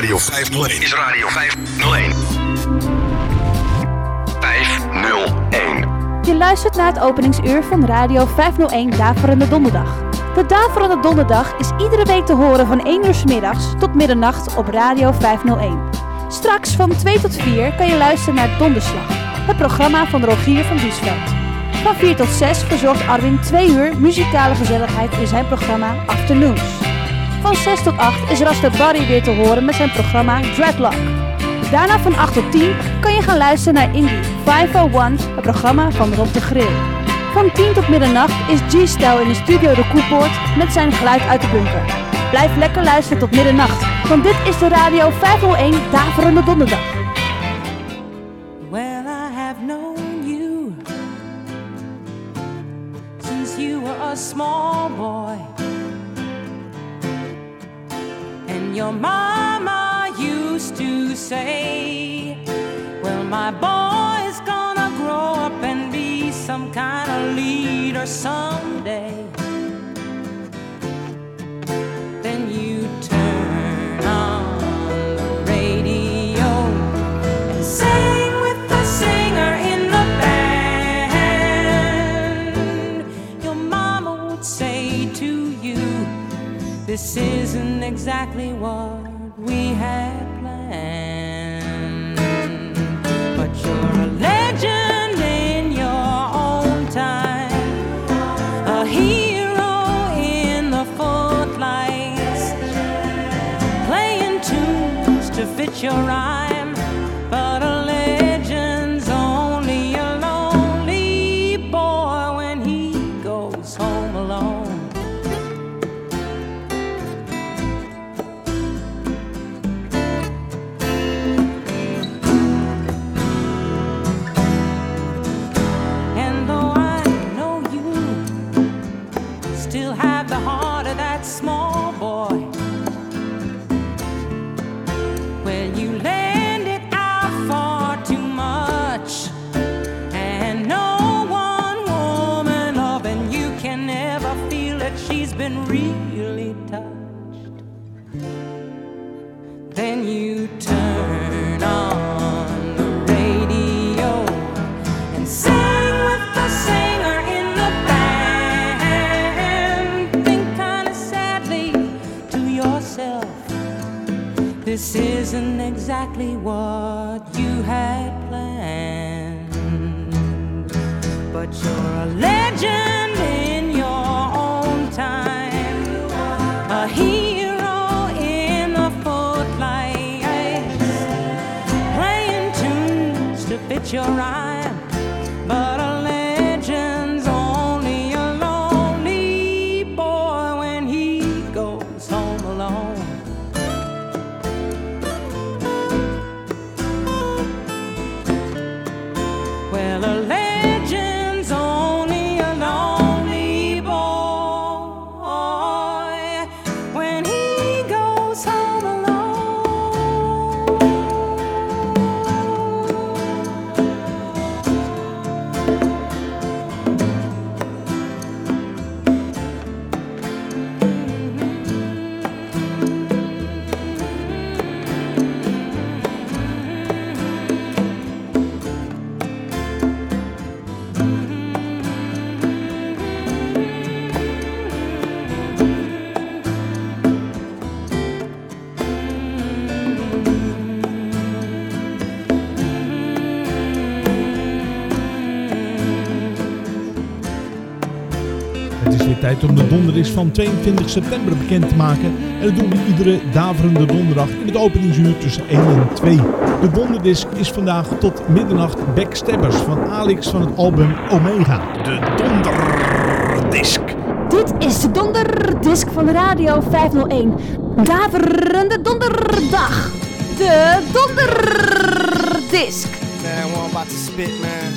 Radio 501. Is Radio 501. 501. Je luistert naar het openingsuur van Radio 501 Daverende Donderdag. De Daverende Donderdag is iedere week te horen van 1 uur 's middags tot middernacht op Radio 501. Straks van 2 tot 4 kan je luisteren naar Donderslag, het programma van Rogier van Biesveld. Van 4 tot 6 verzorgt Arwin 2 uur muzikale gezelligheid in zijn programma Afternoons. Van 6 tot 8 is Rasta Barry weer te horen met zijn programma Dreadlock. Daarna van 8 tot 10 kan je gaan luisteren naar Indie 501, het programma van Rob de Grill. Van 10 tot middernacht is G-Style in de studio De Koepoort met zijn geluid uit de bunker. Blijf lekker luisteren tot middernacht, want dit is de Radio 501 Daverende Donderdag. Well, I have known you since you were a small boy. Kind of leader someday. Then you turn on the radio and sing with the singer in the band. Your mama would say to you, This isn't exactly what fit your rhyme. This isn't exactly what you had planned. But you're a legend in your own time, a hero in the footlights, playing tunes to fit your rhyme. Weer tijd om de donderdag van 22 september bekend te maken. En dat doen we iedere daverende donderdag in het openingsuur tussen 1 en 2. De donderdisc is vandaag tot middernacht Backstabbers van Alex van het album Omega. De donderdisc. Dit is de donderdisc van Radio 501. Daverende donderdag. De donderdisc. Man, what I'm about to spit, man.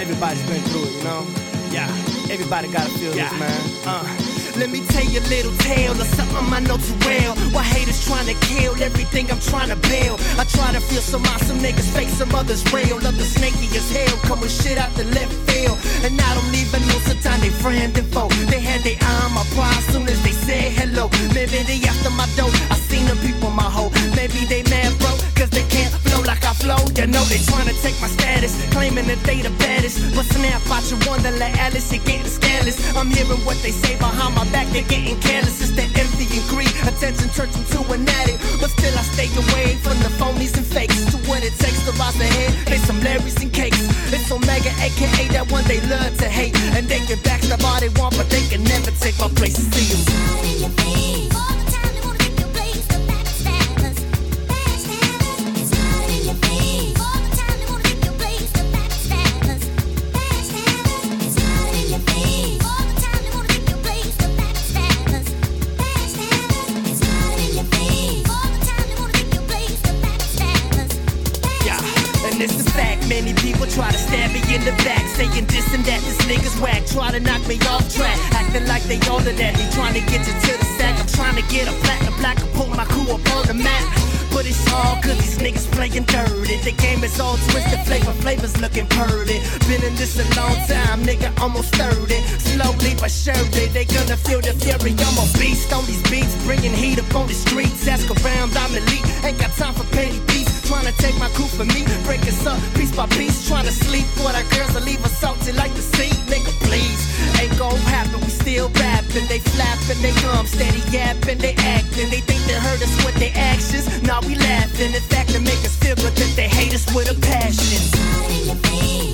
Everybody's been through it, you know? Yeah. Everybody gotta feel this, man. Uh. Let me tell you a little tale of something I know too well. Why haters trying to kill everything I'm trying to build. I try to feel some awesome niggas fake some others real. Love the snaky as hell, come with shit out the left field. And I don't even know sometimes they friend and foe. They had their eye on my pride soon as they said hello. Maybe they after my dough. I seen them people my hoe. Maybe they mad bro, cause they can't flow. You know they trying to take my status, claiming that they the baddest. But snap out your wonderland, Alice, it getting scandalous. I'm hearing what they say behind my back, they're getting careless. It's the envy and greed. Attention turns them to an addict. But still I stay away from the phonies and fakes. To what it takes to rise ahead, they some Larrys and cakes. It's Omega, aka that one they love to hate. And they can backstab all they want, but they can never take my place. See you. And that. This nigga's whack, try to knock me off track, acting like they of that. They trying to get you to the sack. I'm trying to get a platinum black and put my crew up on the map. But it's all cause these niggas playing dirty. The game is all twisted, flavor flavors looking purty. Been in this a long time, nigga, almost 30. Slowly but surely, they gonna feel the fury. I'm a beast on these beats, bringing heat up on the streets. Ask around, I'm elite. Ain't got time for petty beats. Trying to take my crew for me, break us up piece by piece. Trying to sleep with our girls and leave us salty like the sea. Nigga, please. Ain't gon' happen, we still rapping. They flapping, they gum steady yapping, they acting. They think they heard us with their actions. Now we laughing. In fact, to make us feel good that they hate us with a passion.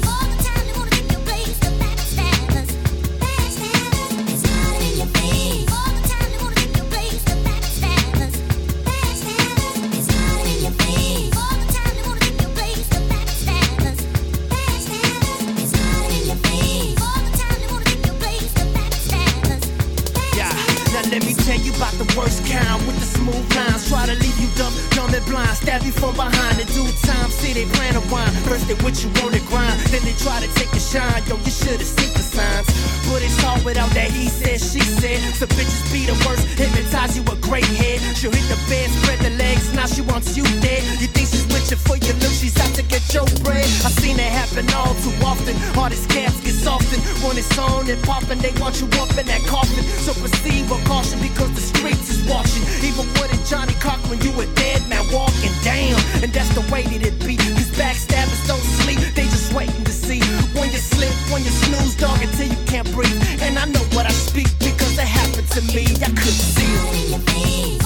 Behind in due time. See they plan to wine. First they with you the grind, then they try to take your shine. Yo, you should've seen the signs. But it's all without that he said, she said. So bitches be the worst, hypnotize you a great head. She'll hit the bed, spread the legs, now she wants you dead. You think she's with you for your look, she's out to get your bread. I seen it happen all too often. Hardest caps get softened when it's on and popping. They want you up in that coffin. So proceed with caution because the streets is watching. Even with a Johnnie Cochran, you a dead man walking down. And that's the way that it be. Cause backstabbers don't sleep, they just waiting slip, when you snooze, dog, until you can't breathe. And I know what I speak because it happened to me. I couldn't see it.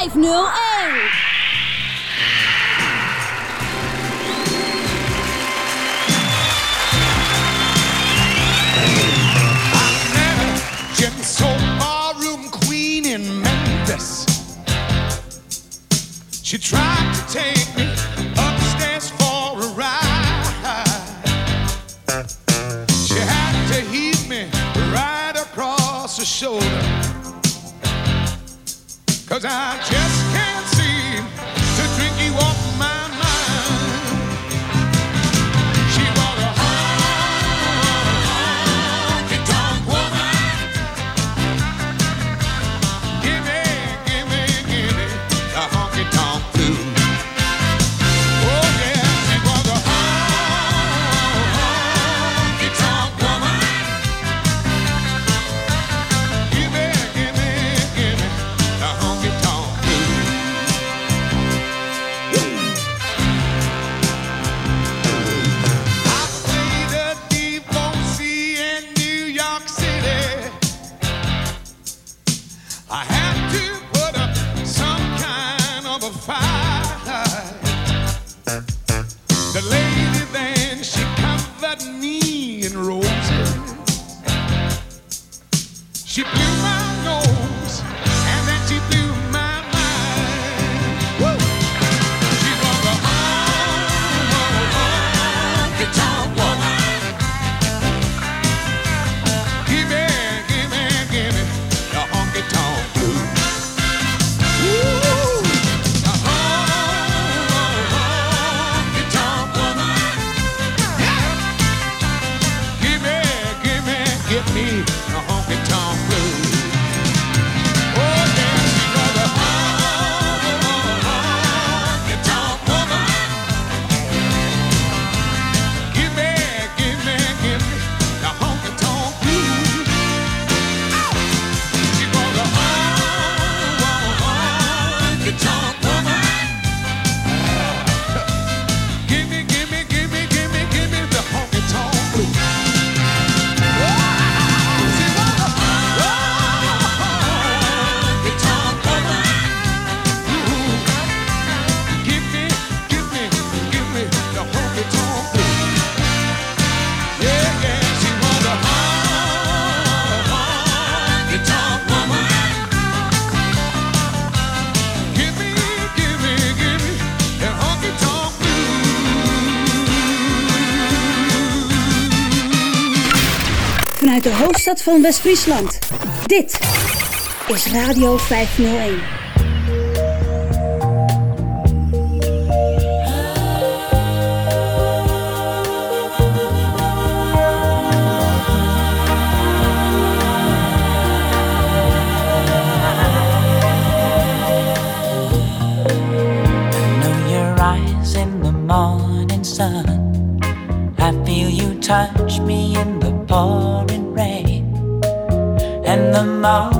5-0 in roses. She blew my hoofdstad van West-Friesland. Dit is Radio 501. know your eyes in the morning sun. I feel you touch me in the rain. 나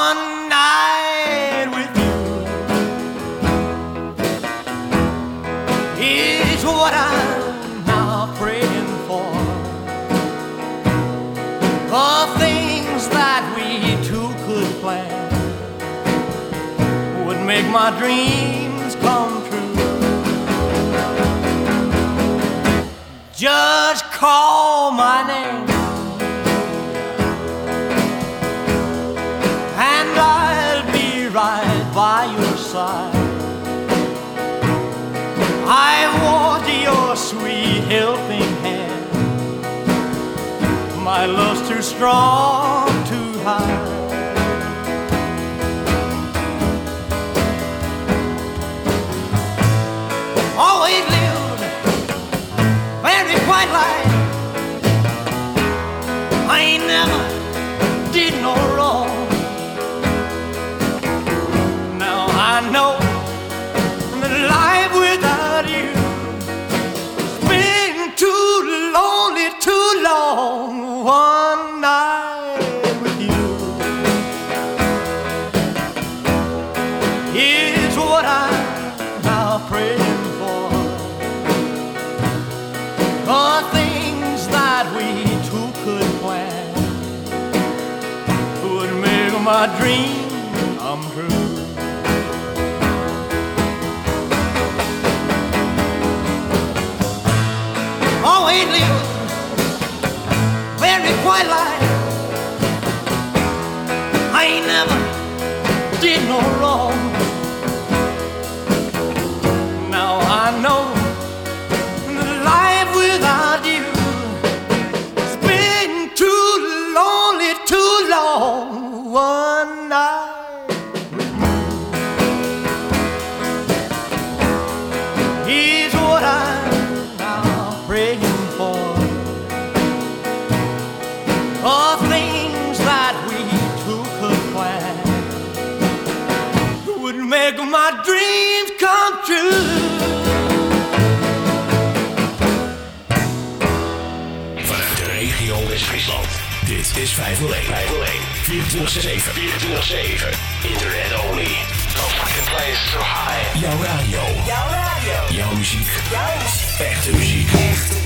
one night with you is what I'm now praying for. The things that we two could plan would make my dreams come true. Just call my name. side. I want your sweet helping hand. My love's too strong to hide. my dream come true. Oh, ain't living very quiet, like. Dit is 501. 501. 24 7 Internet only. No fucking place so high. Jouw radio. Jouw radio. Jouw muziek. Jouw muziek. Echte muziek.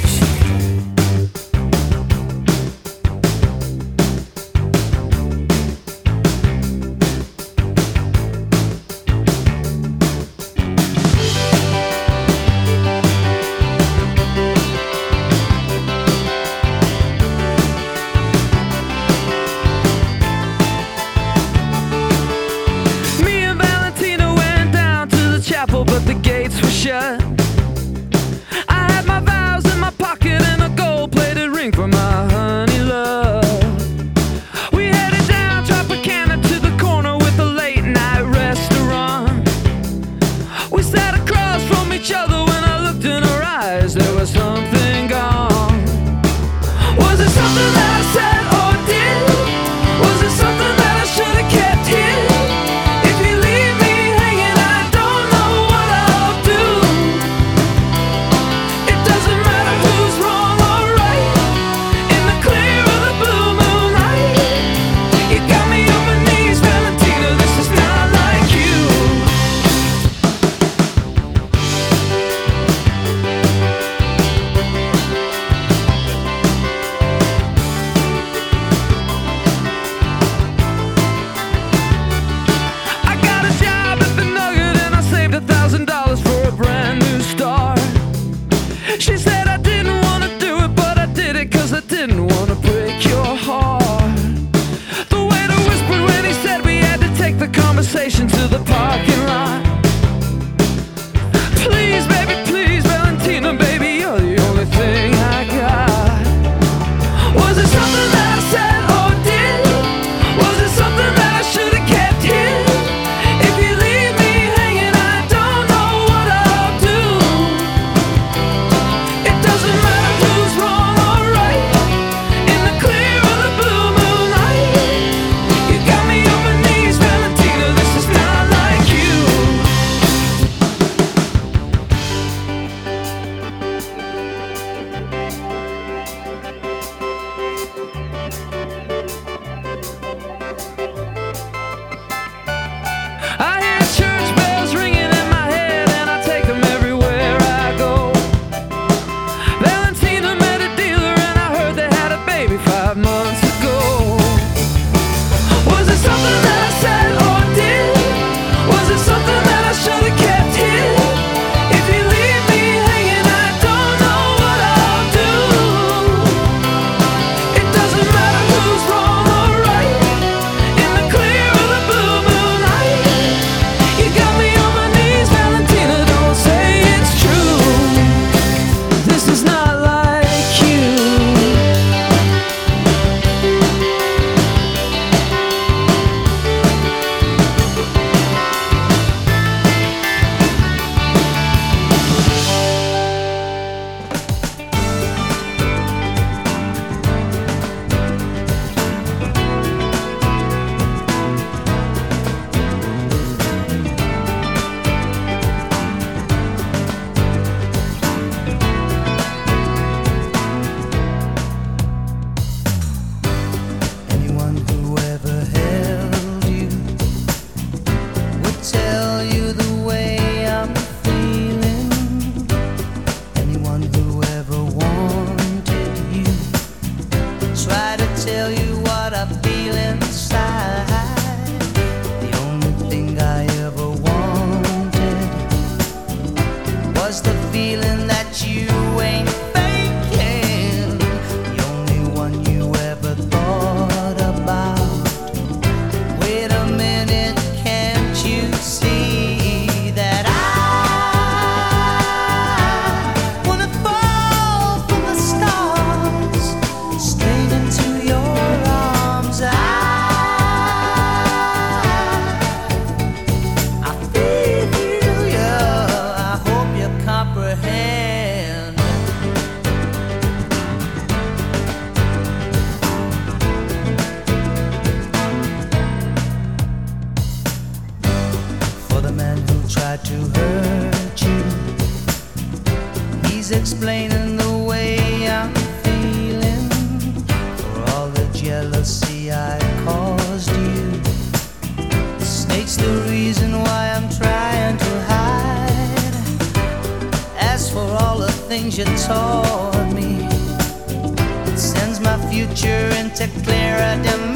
Snake's the reason why I'm trying to hide. As for all the things you taught me, it sends my future into clearer.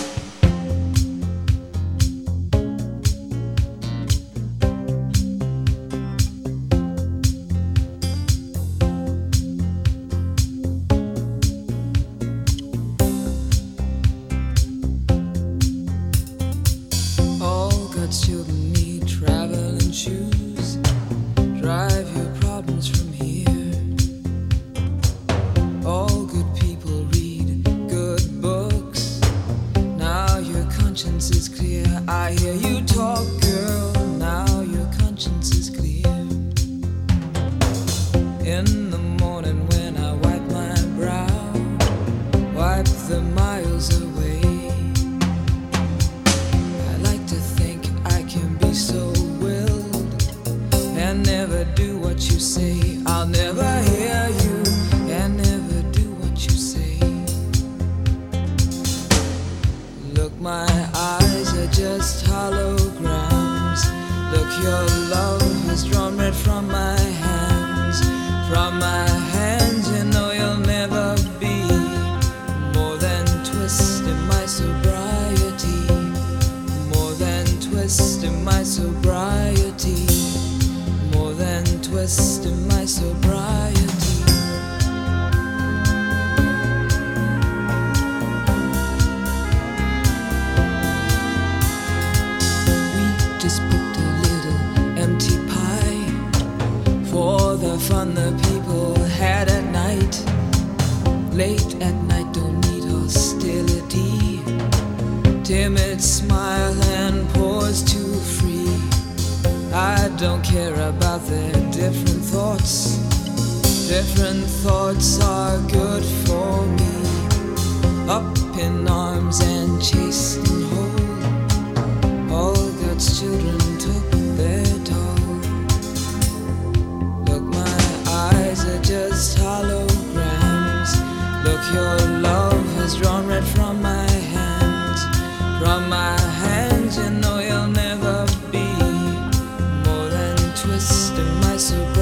don't care about their different thoughts. Different thoughts are good for me. Up in arms. twisting my sobriety.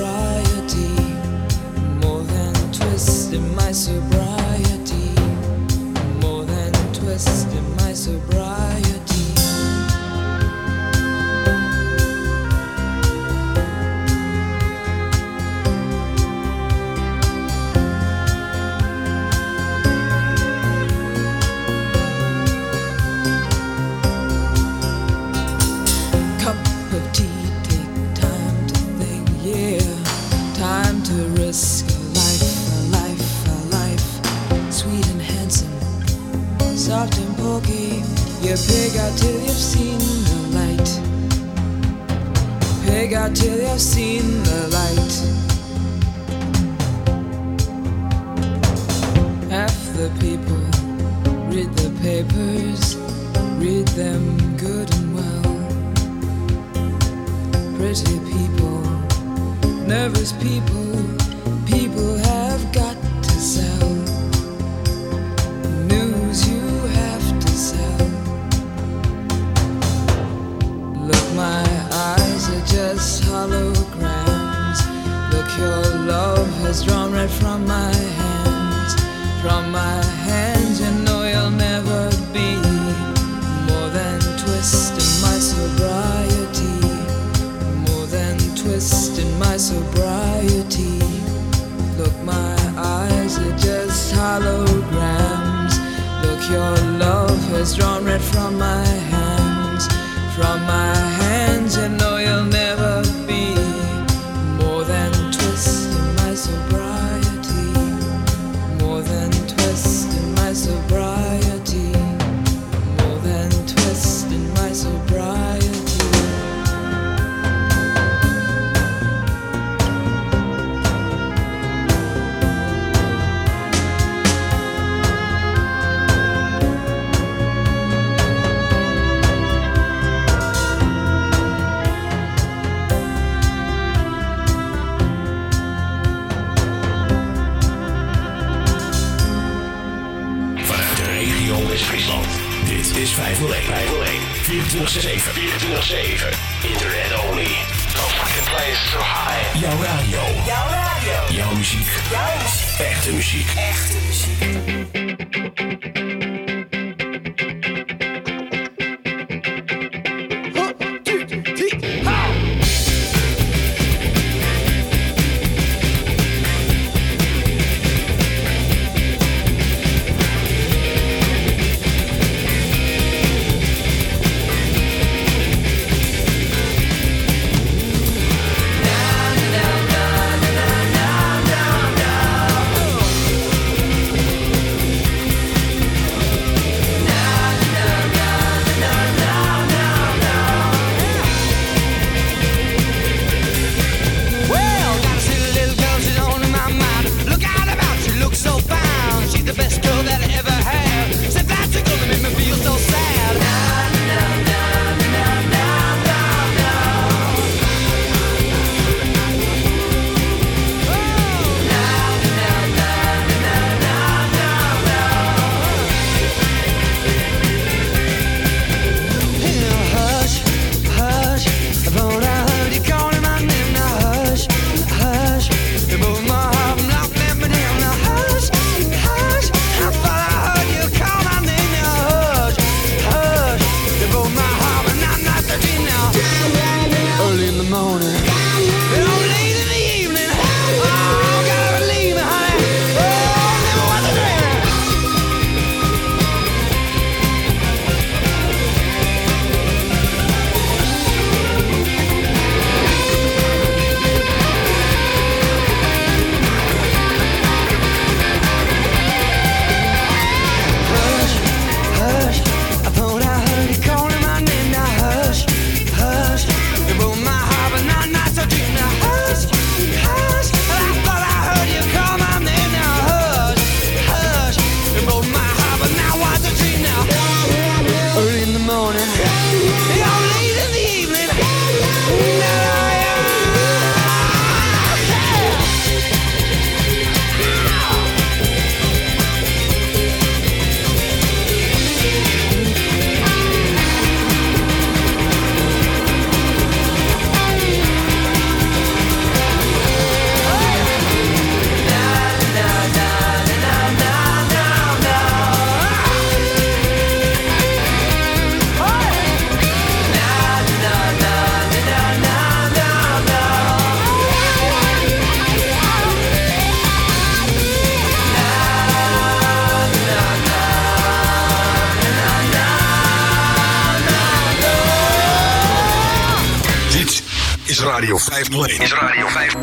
501. Is Radio 501.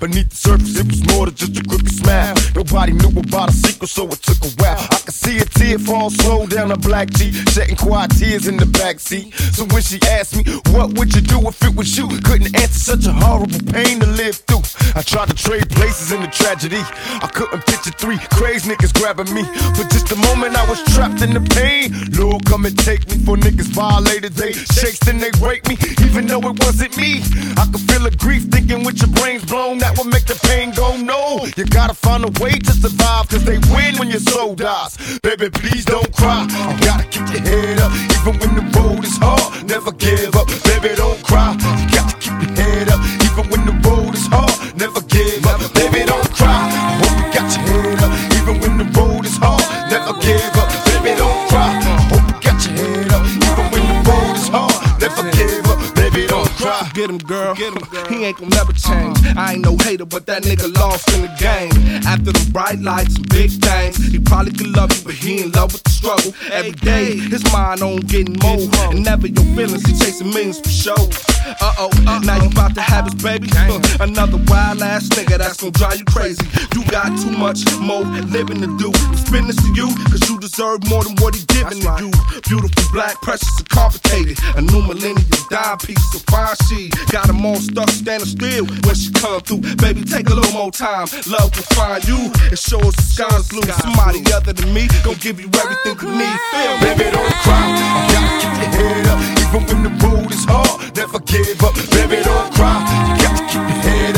Beneath the surface it was more than just a crooked smile. Nobody knew about a secret so it took a while could see a tear fall slow down her black cheek Shedding quiet tears in the backseat So when she asked me what would you do if it was you? Couldn't answer such a horrible pain to live through. I tried to trade places in the tragedy. I couldn't picture three crazy niggas grabbing me. For just a moment I was trapped in the pain. Lord come and take me for niggas violated. They shakes then they rape me, even though it wasn't me. I could feel the grief thinking with your brains blown, that would make the pain go no. You gotta find a way to survive, cause they win when your soul dies. Baby, please don't cry. You gotta keep your head up, even when the road is hard. Never give up, baby, don't cry. You got to keep your head up, even when the road is hard. Never give up, baby, don't cry. Don't. Get him, girl. Get him, girl. He ain't gonna never change. I ain't no hater, but that nigga lost in the game. After the bright lights and big things, he probably could love you, but he in love with the struggle. Every day, his mind on getting more. And never your feelings, he chasing millions for show. Uh oh, now you about to have his baby. Uh, another wild ass nigga that's gonna drive you crazy. You got too much more living to do. Spend this to you, cause you deserve more than what he giving to you. Beautiful, black, precious, and complicated. A new millennium dime piece of fine got them all stuck standing still when she come through. Baby, take a little more time. Love will find you and show us the sky's blue. Somebody other than me gon' give you everything you need. Feel me? Baby, don't cry. You gotta keep your head up, even when the road is hard. Never give up, baby, don't cry. You got to keep your head up,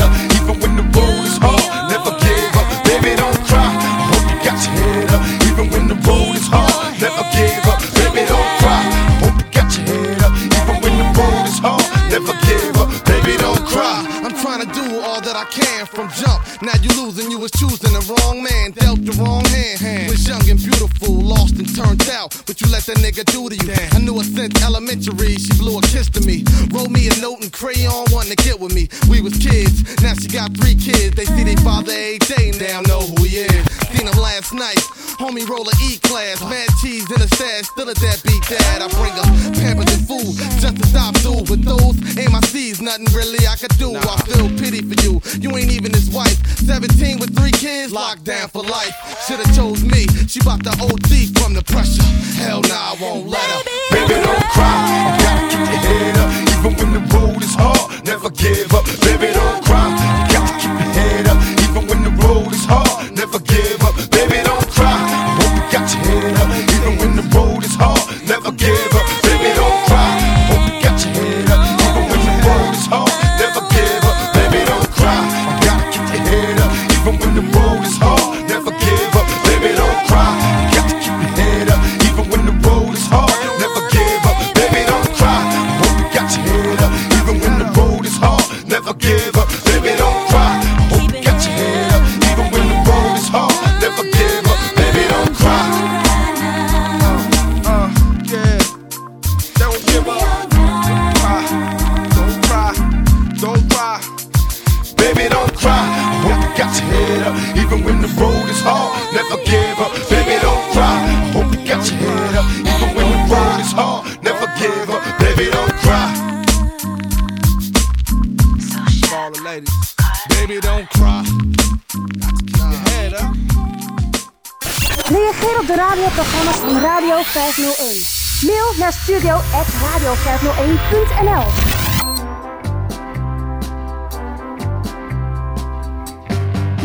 was choosing the wrong man, dealt the wrong hand. Was young and beautiful, lost and turned out. But you let that nigga do to you? I knew her since elementary. She blew a kiss to me, wrote me a note and crayon, wanting to get with me. We was kids, now she got three kids. They see their father every day, now know who he is. Seen him last night, homie roll a E class, mad cheese in a stash, still a deadbeat dad. I bring her pampers and food just to stop through. With those ain't my C's, nothing really I could do. I feel pity for you. You ain't even his wife. 17 with three kids, locked down for life. Shoulda chose me. She bout to OD from the pressure. Hell nah, I won't let her. Baby, don't cry. You gotta keep your head up, even when the road is hard. Never give up, baby, don't cry. You got to keep your head up,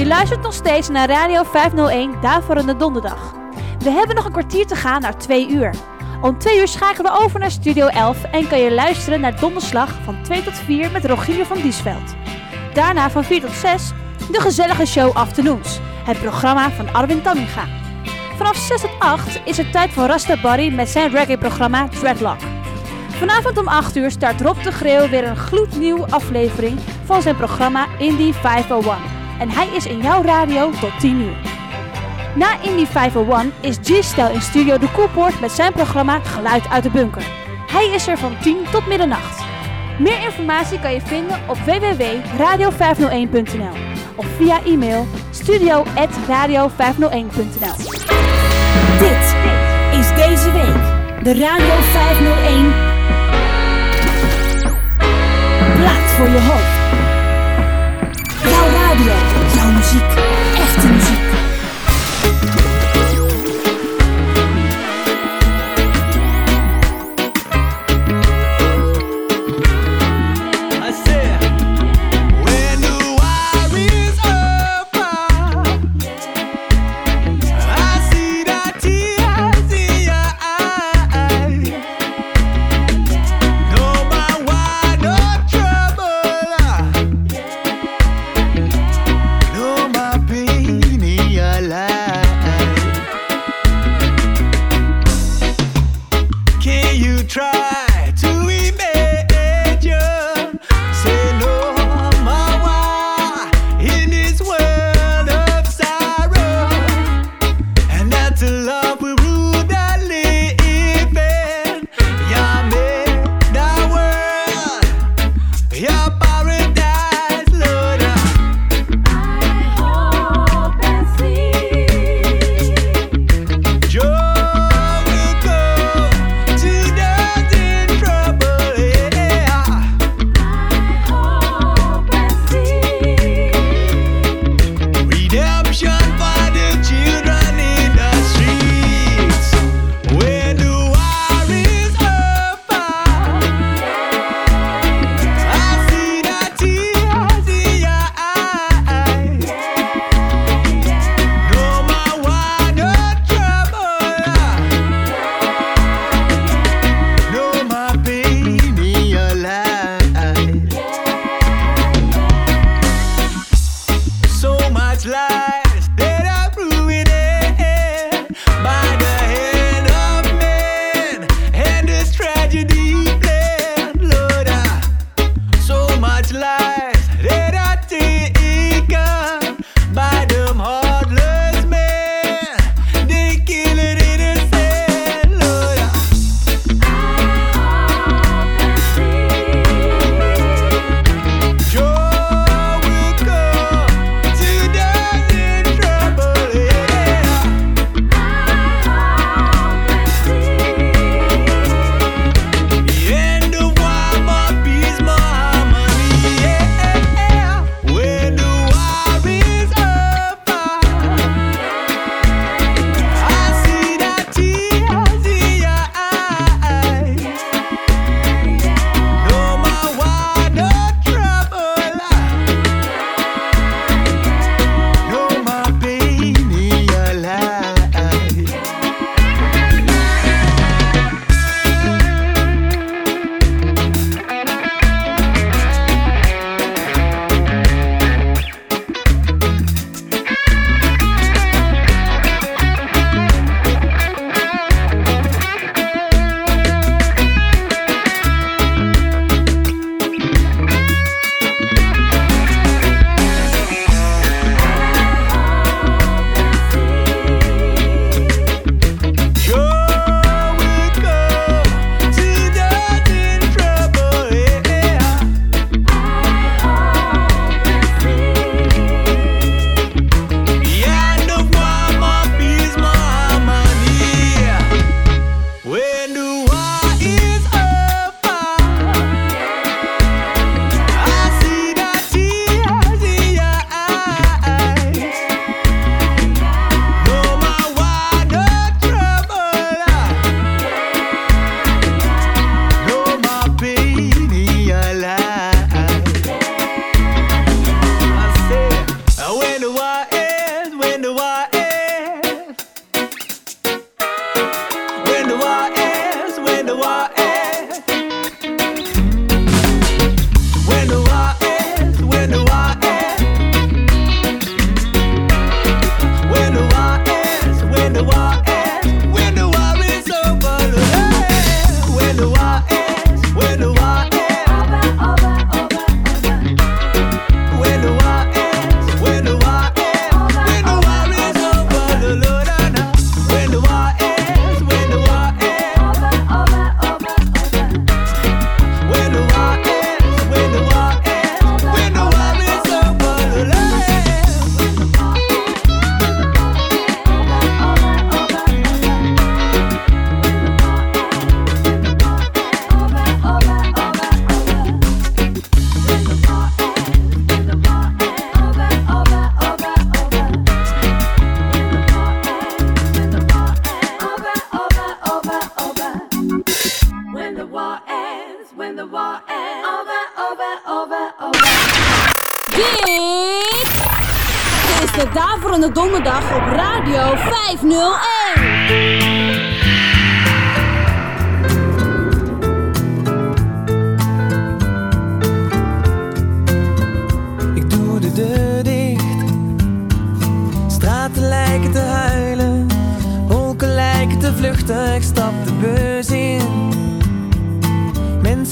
Je luistert nog steeds naar Radio 501 Daverende Donderdag. We hebben nog een kwartier te gaan naar 2 uur. Om 2 uur schakelen we over naar Studio 11 en kan je luisteren naar Donderslag van 2 tot 4 met Rogier van Diesveld. Daarna van 4 tot 6 de gezellige show Afternoons, het programma van Arwin Tamminga. Vanaf 6 tot 8 is het tijd voor Rasta Barry met zijn reggae-programma Dreadlock. Vanavond om 8 uur start Rob de Greeuw weer een gloednieuwe aflevering van zijn programma Indie 501. En hij is in jouw radio tot 10 uur. Na Indie 501 is G-Style in Studio de Koelpoort met zijn programma Geluid uit de Bunker. Hij is er van 10 tot middernacht. Meer informatie kan je vinden op www.radio501.nl of via e-mail studio.radio501.nl Dit is deze week de Radio 501 Plaat voor je hoofd.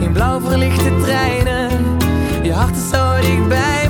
in blauw verlichte treinen, je hart is zo dichtbij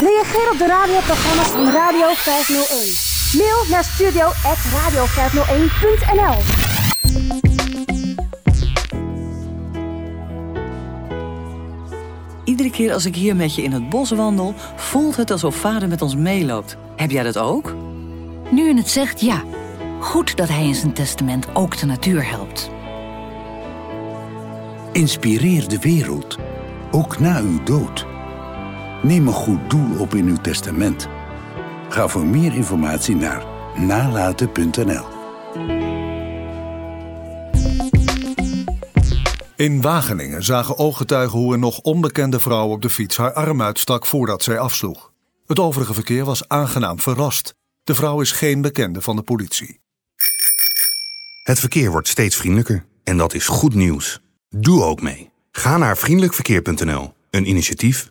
Reageer op de radioprogramma's van Radio 501. Mail naar studio.radio501.nl Iedere keer als ik hier met je in het bos wandel, voelt het alsof vader met ons meeloopt. Heb jij dat ook? Nu je het zegt, ja. Goed dat hij in zijn testament ook de natuur helpt. Inspireer de wereld, ook na uw dood. Neem een goed doel op in uw testament. Ga voor meer informatie naar nalaten.nl. In Wageningen zagen ooggetuigen hoe een nog onbekende vrouw op de fiets haar arm uitstak voordat zij afsloeg. Het overige verkeer was aangenaam verrast. De vrouw is geen bekende van de politie. Het verkeer wordt steeds vriendelijker en dat is goed nieuws. Doe ook mee. Ga naar vriendelijkverkeer.nl, een initiatief